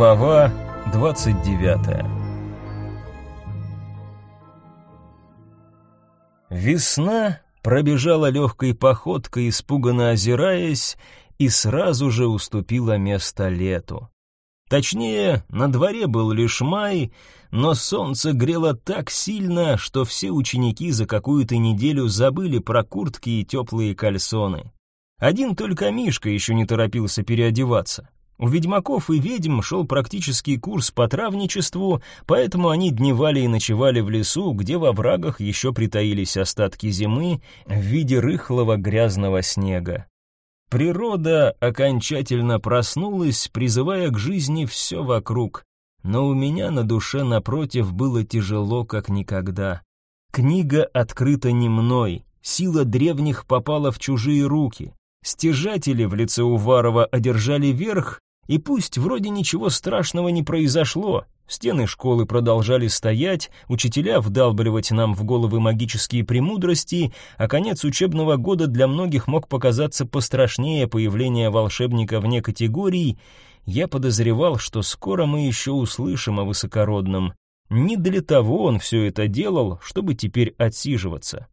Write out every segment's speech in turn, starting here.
Глава 29 Весна пробежала легкой походкой, испуганно озираясь, и сразу же уступила место лету. Точнее, на дворе был лишь май, но солнце грело так сильно, что все ученики за какую-то неделю забыли про куртки и теплые кальсоны. Один только Мишка еще не торопился переодеваться. У ведьмаков и ведьм шел практический курс по травничеству, поэтому они дневали и ночевали в лесу, где во врагах еще притаились остатки зимы в виде рыхлого грязного снега. Природа окончательно проснулась, призывая к жизни все вокруг, но у меня на душе напротив было тяжело, как никогда. Книга открыта не мной, сила древних попала в чужие руки. Стяжатели в лице Уварова одержали верх, и пусть вроде ничего страшного не произошло, стены школы продолжали стоять, учителя вдалбливать нам в головы магические премудрости, а конец учебного года для многих мог показаться пострашнее появления волшебника вне категорий, я подозревал, что скоро мы еще услышим о высокородном. Не для того он все это делал, чтобы теперь отсиживаться.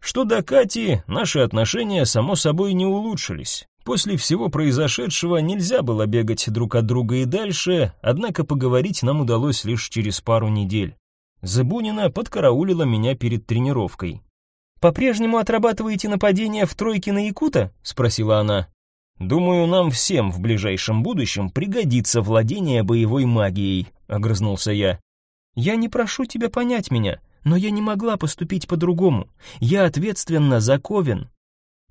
Что до Кати, наши отношения, само собой, не улучшились. После всего произошедшего нельзя было бегать друг от друга и дальше, однако поговорить нам удалось лишь через пару недель. Забунина подкараулила меня перед тренировкой. «По-прежнему отрабатываете нападение в тройке на Якута?» — спросила она. «Думаю, нам всем в ближайшем будущем пригодится владение боевой магией», — огрызнулся я. «Я не прошу тебя понять меня. Но я не могла поступить по-другому. Я ответственна за Ковен.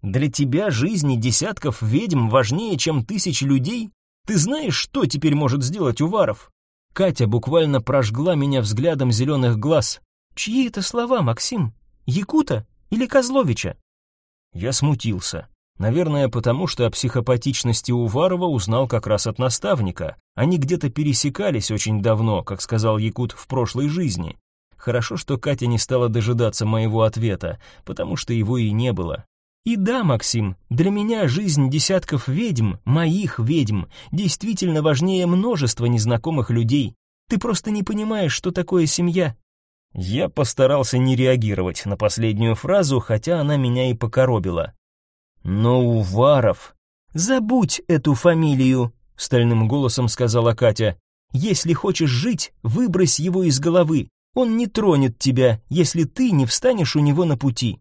Для тебя жизни десятков ведьм важнее, чем тысяч людей? Ты знаешь, что теперь может сделать Уваров? Катя буквально прожгла меня взглядом зеленых глаз. Чьи это слова, Максим? Якута или Козловича? Я смутился. Наверное, потому что о психопатичности Уварова узнал как раз от наставника. Они где-то пересекались очень давно, как сказал Якут в прошлой жизни. Хорошо, что Катя не стала дожидаться моего ответа, потому что его и не было. И да, Максим, для меня жизнь десятков ведьм, моих ведьм, действительно важнее множества незнакомых людей. Ты просто не понимаешь, что такое семья. Я постарался не реагировать на последнюю фразу, хотя она меня и покоробила. Но Уваров... Забудь эту фамилию, стальным голосом сказала Катя. Если хочешь жить, выбрось его из головы. Он не тронет тебя, если ты не встанешь у него на пути.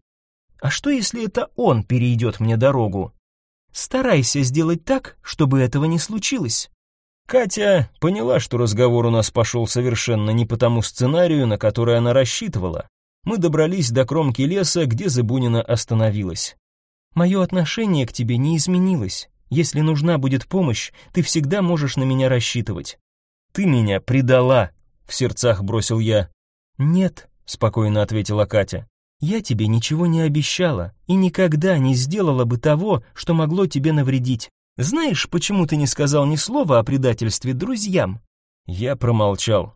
А что, если это он перейдет мне дорогу? Старайся сделать так, чтобы этого не случилось. Катя поняла, что разговор у нас пошел совершенно не по тому сценарию, на который она рассчитывала. Мы добрались до кромки леса, где Зыбунина остановилась. «Мое отношение к тебе не изменилось. Если нужна будет помощь, ты всегда можешь на меня рассчитывать». «Ты меня предала», — в сердцах бросил я. «Нет», — спокойно ответила Катя. «Я тебе ничего не обещала и никогда не сделала бы того, что могло тебе навредить. Знаешь, почему ты не сказал ни слова о предательстве друзьям?» Я промолчал.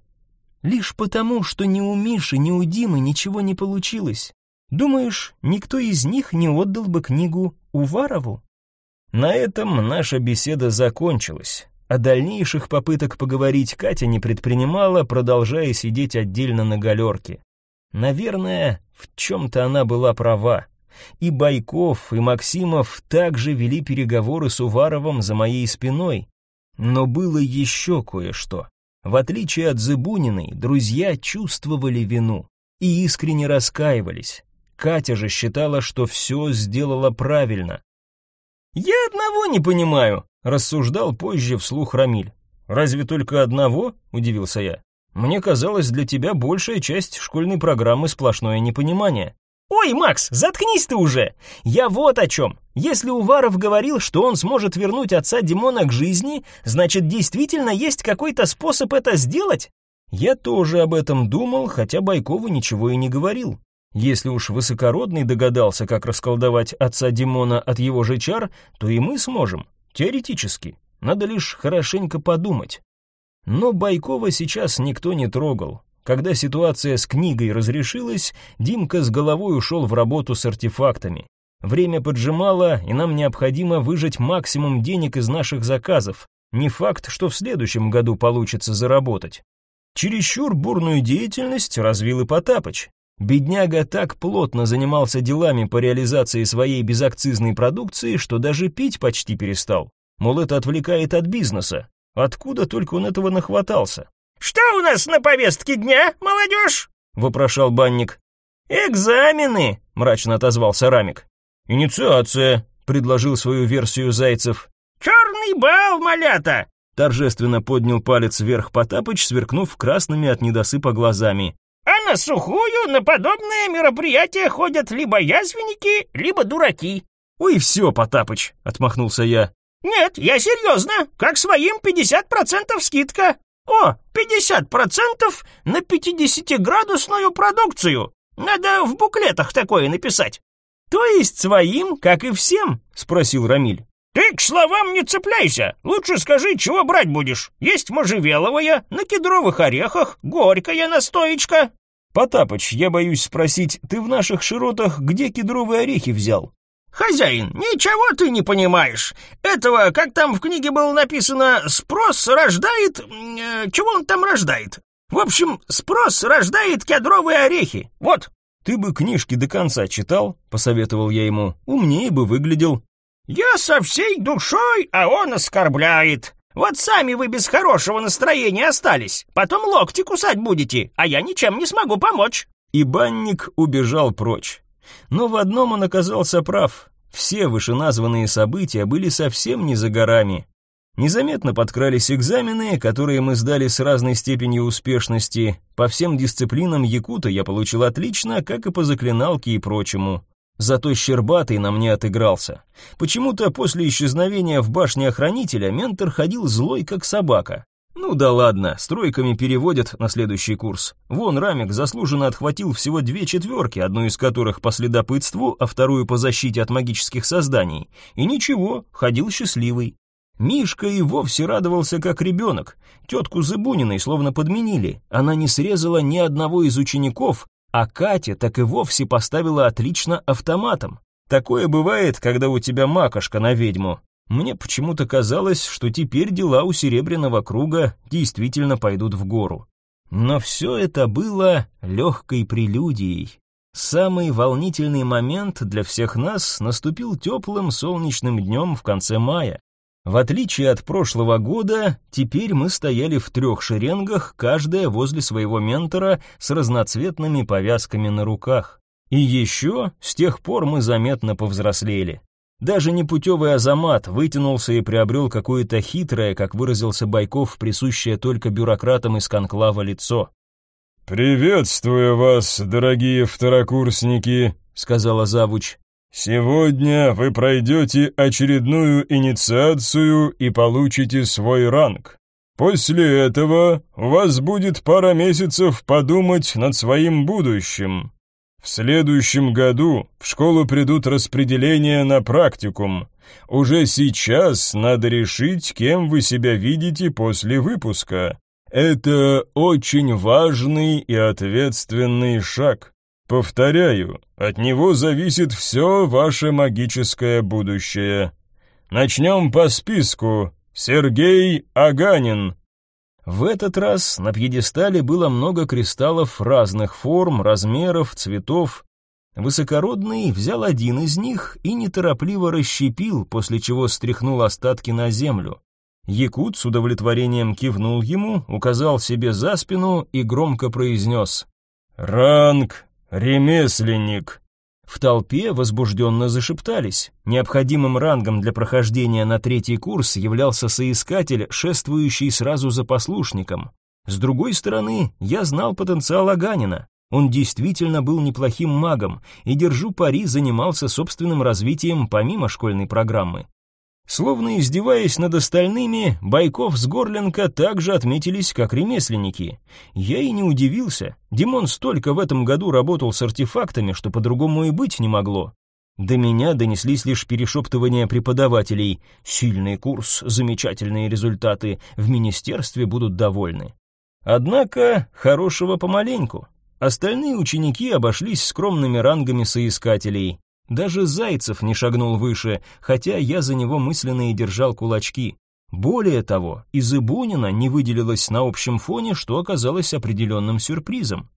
«Лишь потому, что ни у Миши, ни у Димы ничего не получилось. Думаешь, никто из них не отдал бы книгу Уварову?» На этом наша беседа закончилась. А дальнейших попыток поговорить Катя не предпринимала, продолжая сидеть отдельно на галерке. Наверное, в чем-то она была права. И Байков, и Максимов также вели переговоры с Уваровым за моей спиной. Но было еще кое-что. В отличие от Зыбуниной, друзья чувствовали вину и искренне раскаивались. Катя же считала, что все сделала правильно. «Я одного не понимаю», рассуждал позже вслух Рамиль. «Разве только одного?» — удивился я. «Мне казалось, для тебя большая часть школьной программы сплошное непонимание». «Ой, Макс, заткнись ты уже! Я вот о чем. Если Уваров говорил, что он сможет вернуть отца Димона к жизни, значит, действительно есть какой-то способ это сделать?» Я тоже об этом думал, хотя Байкову ничего и не говорил. Если уж высокородный догадался, как расколдовать отца Димона от его же чар, то и мы сможем. Теоретически, надо лишь хорошенько подумать. Но Байкова сейчас никто не трогал. Когда ситуация с книгой разрешилась, Димка с головой ушел в работу с артефактами. Время поджимало, и нам необходимо выжать максимум денег из наших заказов, Не факт, что в следующем году получится заработать. Чересчур бурную деятельность развил и Потапыч. Бедняга так плотно занимался делами по реализации своей безакцизной продукции, что даже пить почти перестал. Мол, это отвлекает от бизнеса. Откуда только он этого нахватался? «Что у нас на повестке дня, молодежь?» — вопрошал банник. «Экзамены!» — мрачно отозвался Рамик. «Инициация», — предложил свою версию Зайцев. «Черный бал, малята!» Торжественно поднял палец вверх Потапыч, сверкнув красными от недосыпа глазами. «А на сухую на подобные мероприятия ходят либо язвенники, либо дураки». «Ой, все, Потапыч», — отмахнулся я. «Нет, я серьезно, как своим 50% скидка. О, 50% на 50-градусную продукцию. Надо в буклетах такое написать». «То есть своим, как и всем?» — спросил Рамиль. «Ты к словам не цепляйся. Лучше скажи, чего брать будешь. Есть можжевеловая, на кедровых орехах, горькая настоечка». «Потапыч, я боюсь спросить, ты в наших широтах где кедровые орехи взял?» «Хозяин, ничего ты не понимаешь. Этого, как там в книге было написано, спрос рождает... Э, чего он там рождает? В общем, спрос рождает кедровые орехи. Вот». «Ты бы книжки до конца читал», — посоветовал я ему, — «умнее бы выглядел». «Я со всей душой, а он оскорбляет. Вот сами вы без хорошего настроения остались. Потом локти кусать будете, а я ничем не смогу помочь». И банник убежал прочь. Но в одном он оказался прав. Все вышеназванные события были совсем не за горами. Незаметно подкрались экзамены, которые мы сдали с разной степенью успешности. По всем дисциплинам якута я получил отлично, как и по заклиналке и прочему. Зато Щербатый на мне отыгрался. Почему-то после исчезновения в башне охранителя ментор ходил злой, как собака. Ну да ладно, стройками переводят на следующий курс. Вон Рамик заслуженно отхватил всего две четверки, одну из которых по следопытству, а вторую по защите от магических созданий. И ничего, ходил счастливый. Мишка и вовсе радовался как ребенок. Тетку Зыбуниной словно подменили. Она не срезала ни одного из учеников, а Катя так и вовсе поставила отлично автоматом. Такое бывает, когда у тебя макошка на ведьму. Мне почему-то казалось, что теперь дела у Серебряного круга действительно пойдут в гору. Но все это было легкой прелюдией. Самый волнительный момент для всех нас наступил теплым солнечным днем в конце мая. В отличие от прошлого года, теперь мы стояли в трех шеренгах, каждая возле своего ментора с разноцветными повязками на руках. И еще с тех пор мы заметно повзрослели. Даже непутевый Азамат вытянулся и приобрел какое-то хитрое, как выразился Байков, присущее только бюрократам из конклава лицо. «Приветствую вас, дорогие второкурсники», — сказала завуч. «Сегодня вы пройдете очередную инициацию и получите свой ранг. После этого у вас будет пара месяцев подумать над своим будущим. В следующем году в школу придут распределения на практикум. Уже сейчас надо решить, кем вы себя видите после выпуска. Это очень важный и ответственный шаг. Повторяю, от него зависит все ваше магическое будущее. Начнем по списку. Сергей Аганин, в этот раз на пьедестале было много кристаллов разных форм, размеров, цветов. Высокородный взял один из них и неторопливо расщепил, после чего стряхнул остатки на землю. Якут с удовлетворением кивнул ему, указал себе за спину и громко произнес «Ранг ремесленник». В толпе возбужденно зашептались. Необходимым рангом для прохождения на третий курс являлся соискатель, шествующий сразу за послушником. С другой стороны, я знал потенциал Аганина. Он действительно был неплохим магом, и, держу пари, занимался собственным развитием помимо школьной программы. Словно издеваясь над остальными, Байков с Горленко также отметились как ремесленники. Я и не удивился. Димон столько в этом году работал с артефактами, что по-другому и быть не могло. До меня донеслись лишь перешептывания преподавателей. Сильный курс, замечательные результаты, в министерстве будут довольны. Однако хорошего помаленьку. Остальные ученики обошлись скромными рангами соискателей. Даже Зайцев не шагнул выше, хотя я за него мысленно и держал кулачки. Более того, из Ибунина не выделилось на общем фоне, что оказалось определенным сюрпризом.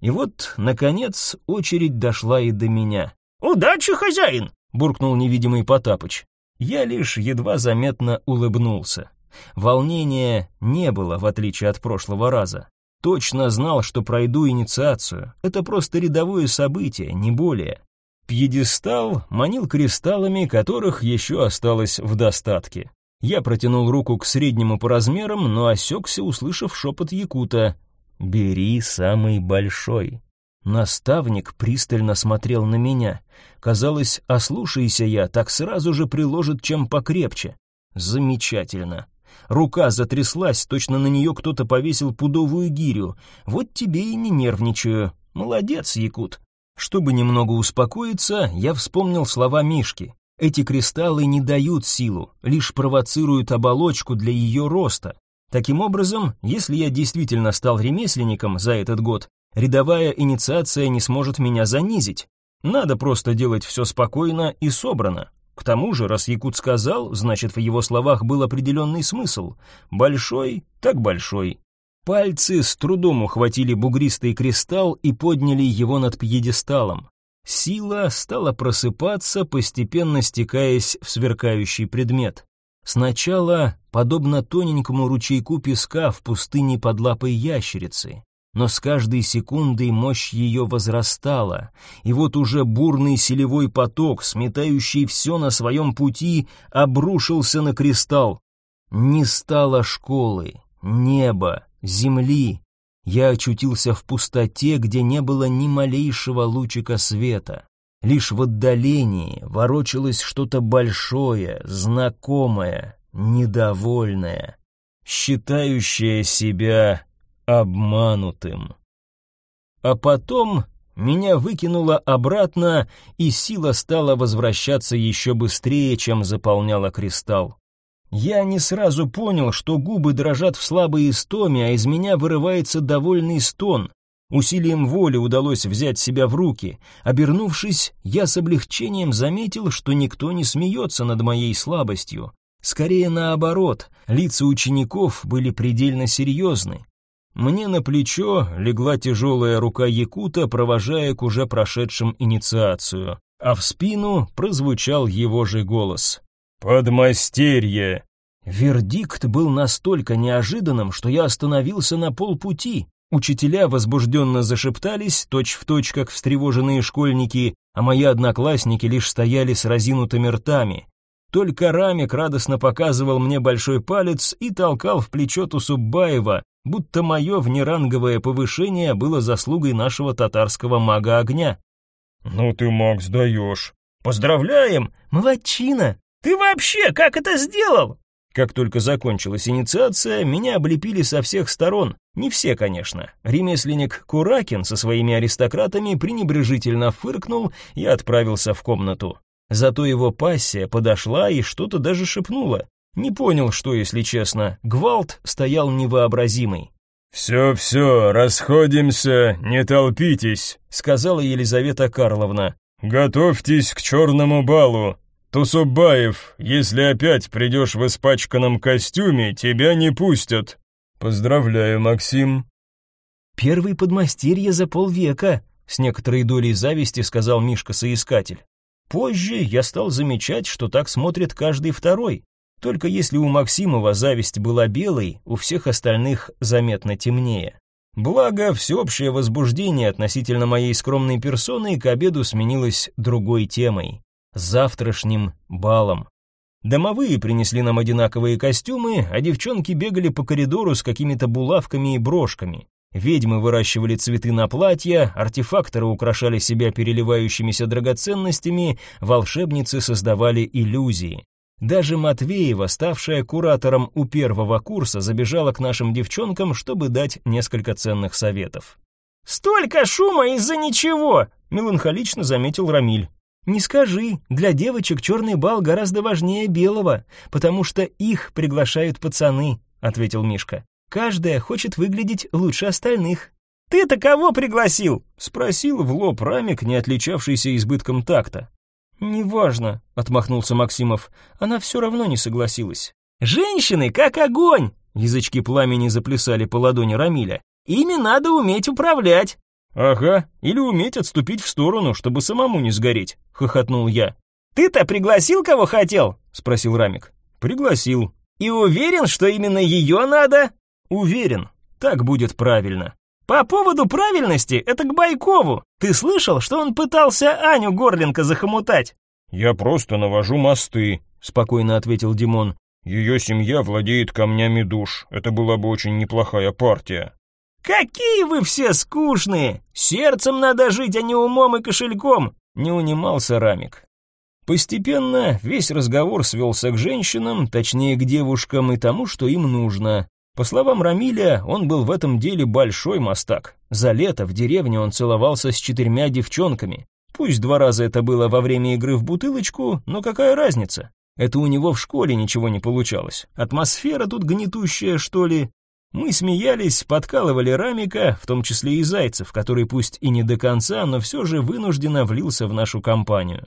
И вот, наконец, очередь дошла и до меня. «Удачи, хозяин!» — буркнул невидимый Потапыч. Я лишь едва заметно улыбнулся. Волнения не было, в отличие от прошлого раза. Точно знал, что пройду инициацию. Это просто рядовое событие, не более. Пьедестал манил кристаллами, которых еще осталось в достатке. Я протянул руку к среднему по размерам, но осекся, услышав шепот Якута. «Бери самый большой». Наставник пристально смотрел на меня. Казалось, ослушайся я, так сразу же приложит чем покрепче. Замечательно. Рука затряслась, точно на нее кто-то повесил пудовую гирю. Вот тебе и не нервничаю. Молодец, Якут. Чтобы немного успокоиться, я вспомнил слова Мишки. Эти кристаллы не дают силу, лишь провоцируют оболочку для ее роста. Таким образом, если я действительно стал ремесленником за этот год, рядовая инициация не сможет меня занизить. Надо просто делать все спокойно и собрано. К тому же, раз Якут сказал, значит, в его словах был определенный смысл. Большой, так большой. Пальцы с трудом ухватили бугристый кристалл и подняли его над пьедесталом. Сила стала просыпаться, постепенно стекаясь в сверкающий предмет. Сначала, подобно тоненькому ручейку песка в пустыне под лапой ящерицы, но с каждой секундой мощь ее возрастала, и вот уже бурный селевой поток, сметающий все на своем пути, обрушился на кристалл. Не стало школы, неба, земли. Я очутился в пустоте, где не было ни малейшего лучика света. Лишь в отдалении ворочалось что-то большое, знакомое, недовольное, считающее себя обманутым. А потом меня выкинуло обратно, и сила стала возвращаться еще быстрее, чем заполняла кристалл. Я не сразу понял, что губы дрожат в слабой истоме, а из меня вырывается довольный стон. Усилием воли удалось взять себя в руки. Обернувшись, я с облегчением заметил, что никто не смеется над моей слабостью. Скорее наоборот, лица учеников были предельно серьезны. Мне на плечо легла тяжелая рука Якута, провожая к уже прошедшим инициацию, а в спину прозвучал его же голос. «Подмастерье!» Вердикт был настолько неожиданным, что я остановился на полпути. Учителя возбужденно зашептались, точь-в-точь, как встревоженные школьники, а мои одноклассники лишь стояли с разинутыми ртами. Только Рамик радостно показывал мне большой палец и толкал в плечо Тусубаева, будто мое внеранговое повышение было заслугой нашего татарского мага огня. «Ну ты, маг, сдаешь». «Поздравляем! Молодчина! Ты вообще как это сделал?» Как только закончилась инициация, меня облепили со всех сторон. Не все, конечно. Ремесленник Куракин со своими аристократами пренебрежительно фыркнул и отправился в комнату. Зато его пассия подошла и что-то даже шепнула. Не понял, что, если честно. Гвалт стоял невообразимый. «Все-все, расходимся, не толпитесь», — сказала Елизавета Карловна. «Готовьтесь к черному балу. Тусубаев, если опять придешь в испачканном костюме, тебя не пустят. Поздравляю, Максим». «Первый подмастерье за полвека», — с некоторой долей зависти сказал Мишка-соискатель. Позже я стал замечать, что так смотрит каждый второй. Только если у Максимова зависть была белой, у всех остальных заметно темнее. Благо, всеобщее возбуждение относительно моей скромной персоны к обеду сменилось другой темой — завтрашним балом. Домовые принесли нам одинаковые костюмы, а девчонки бегали по коридору с какими-то булавками и брошками. Ведьмы выращивали цветы на платья, артефакторы украшали себя переливающимися драгоценностями, волшебницы создавали иллюзии. Даже Матвеева, ставшая куратором у первого курса, забежала к нашим девчонкам, чтобы дать несколько ценных советов. «Столько шума из-за ничего!» — меланхолично заметил Рамиль. «Не скажи, для девочек черный бал гораздо важнее белого, потому что их приглашают пацаны», — ответил Мишка. «Каждая хочет выглядеть лучше остальных». «Ты-то кого пригласил?» — спросил в лоб Рамик, не отличавшийся избытком такта. «Неважно», — отмахнулся Максимов, — «она все равно не согласилась. Женщины как огонь!» Язычки пламени заплясали по ладони Рамиля. «Ими надо уметь управлять!» «Ага, или уметь отступить в сторону, чтобы самому не сгореть», — хохотнул я. «Ты-то пригласил, кого хотел?» — спросил Рамик. «Пригласил». «И уверен, что именно ее надо?» «Уверен. Так будет правильно». «По поводу правильности, это к Байкову. Ты слышал, что он пытался Аню Горленко захомутать?» «Я просто навожу мосты», — спокойно ответил Димон. «Ее семья владеет камнями душ. Это была бы очень неплохая партия». «Какие вы все скучные! Сердцем надо жить, а не умом и кошельком!» — не унимался Рамик. Постепенно весь разговор свелся к женщинам, точнее к девушкам и тому, что им нужно. По словам Рамиля, он был в этом деле большой мастак. За лето в деревне он целовался с четырьмя девчонками. Пусть два раза это было во время игры в бутылочку, но какая разница? Это у него в школе ничего не получалось. Атмосфера тут гнетущая, что ли? Мы смеялись, подкалывали Рамика, в том числе и Зайцев, который пусть и не до конца, но все же вынужденно влился в нашу компанию.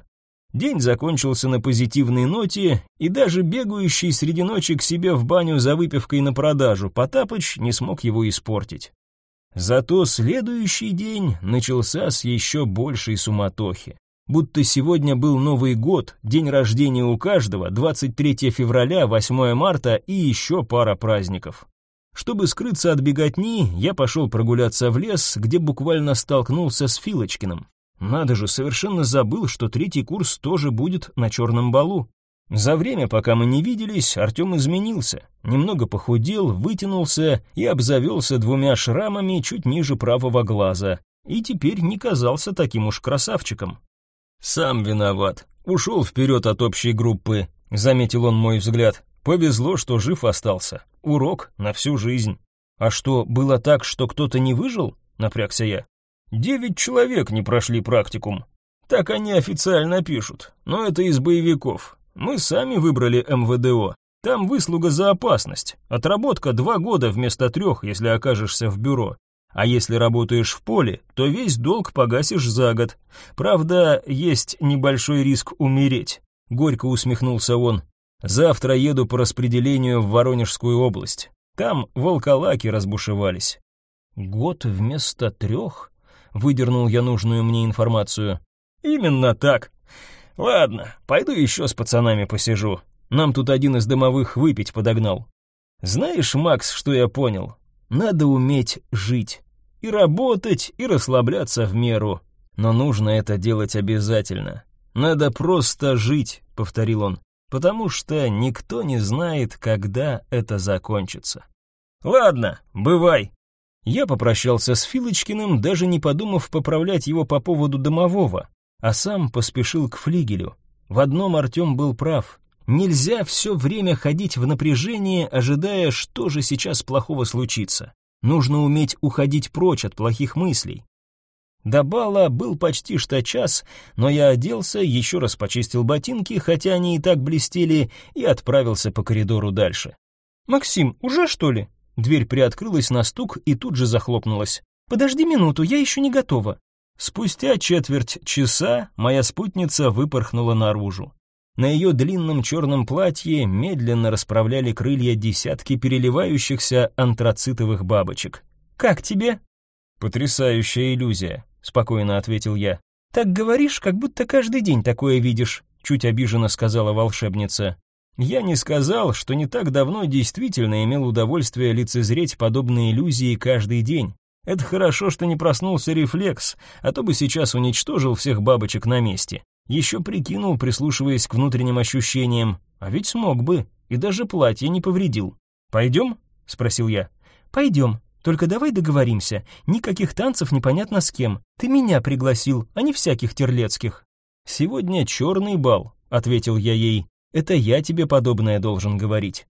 День закончился на позитивной ноте, и даже бегающий среди ночи к себе в баню за выпивкой на продажу Потапыч не смог его испортить. Зато следующий день начался с еще большей суматохи. Будто сегодня был Новый год, день рождения у каждого, 23 февраля, 8 марта и еще пара праздников. Чтобы скрыться от беготни, я пошел прогуляться в лес, где буквально столкнулся с Филочкиным. Надо же, совершенно забыл, что третий курс тоже будет на черном балу. За время, пока мы не виделись, Артем изменился. Немного похудел, вытянулся и обзавелся двумя шрамами чуть ниже правого глаза. И теперь не казался таким уж красавчиком. «Сам виноват. Ушел вперед от общей группы», — заметил он мой взгляд. Повезло, что жив остался. Урок на всю жизнь. А что, было так, что кто-то не выжил? Напрягся я. Девять человек не прошли практикум. Так они официально пишут. Но это из боевиков. Мы сами выбрали МВДО. Там выслуга за опасность. Отработка два года вместо трех, если окажешься в бюро. А если работаешь в поле, то весь долг погасишь за год. Правда, есть небольшой риск умереть. Горько усмехнулся он. Завтра еду по распределению в Воронежскую область. Там волколаки разбушевались. Год вместо трех? Выдернул я нужную мне информацию. Именно так. Ладно, пойду еще с пацанами посижу. Нам тут один из домовых выпить подогнал. Знаешь, Макс, что я понял? Надо уметь жить. И работать, и расслабляться в меру. Но нужно это делать обязательно. Надо просто жить, повторил он потому что никто не знает, когда это закончится. Ладно, бывай. Я попрощался с Филочкиным, даже не подумав поправлять его по поводу домового, а сам поспешил к флигелю. В одном Артем был прав. Нельзя все время ходить в напряжении, ожидая, что же сейчас плохого случится. Нужно уметь уходить прочь от плохих мыслей. До бала был почти что час, но я оделся, еще раз почистил ботинки, хотя они и так блестели, и отправился по коридору дальше. «Максим, уже что ли?» Дверь приоткрылась на стук и тут же захлопнулась. «Подожди минуту, я еще не готова». Спустя четверть часа моя спутница выпорхнула наружу. На ее длинном черном платье медленно расправляли крылья десятки переливающихся антрацитовых бабочек. «Как тебе?» «Потрясающая иллюзия спокойно ответил я. Так говоришь, как будто каждый день такое видишь, чуть обиженно сказала волшебница. Я не сказал, что не так давно действительно имел удовольствие лицезреть подобные иллюзии каждый день. Это хорошо, что не проснулся рефлекс, а то бы сейчас уничтожил всех бабочек на месте. Еще прикинул, прислушиваясь к внутренним ощущениям, а ведь смог бы, и даже платье не повредил. «Пойдем?» — спросил я. «Пойдем», только давай договоримся, никаких танцев непонятно с кем. Ты меня пригласил, а не всяких терлецких». «Сегодня черный бал», — ответил я ей. «Это я тебе подобное должен говорить».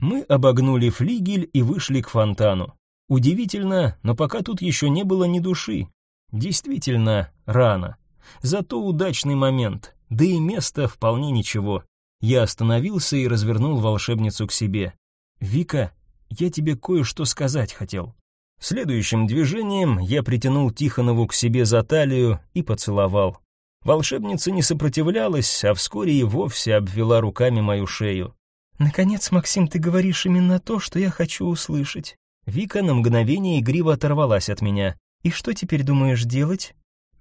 Мы обогнули флигель и вышли к фонтану. Удивительно, но пока тут еще не было ни души. Действительно, рано. Зато удачный момент, да и место вполне ничего. Я остановился и развернул волшебницу к себе. «Вика, я тебе кое-что сказать хотел». Следующим движением я притянул Тихонову к себе за талию и поцеловал. Волшебница не сопротивлялась, а вскоре и вовсе обвела руками мою шею. Наконец, Максим, ты говоришь именно то, что я хочу услышать. Вика на мгновение игриво оторвалась от меня. И что теперь думаешь делать?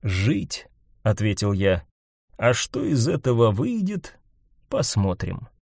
Жить, ответил я. А что из этого выйдет, посмотрим.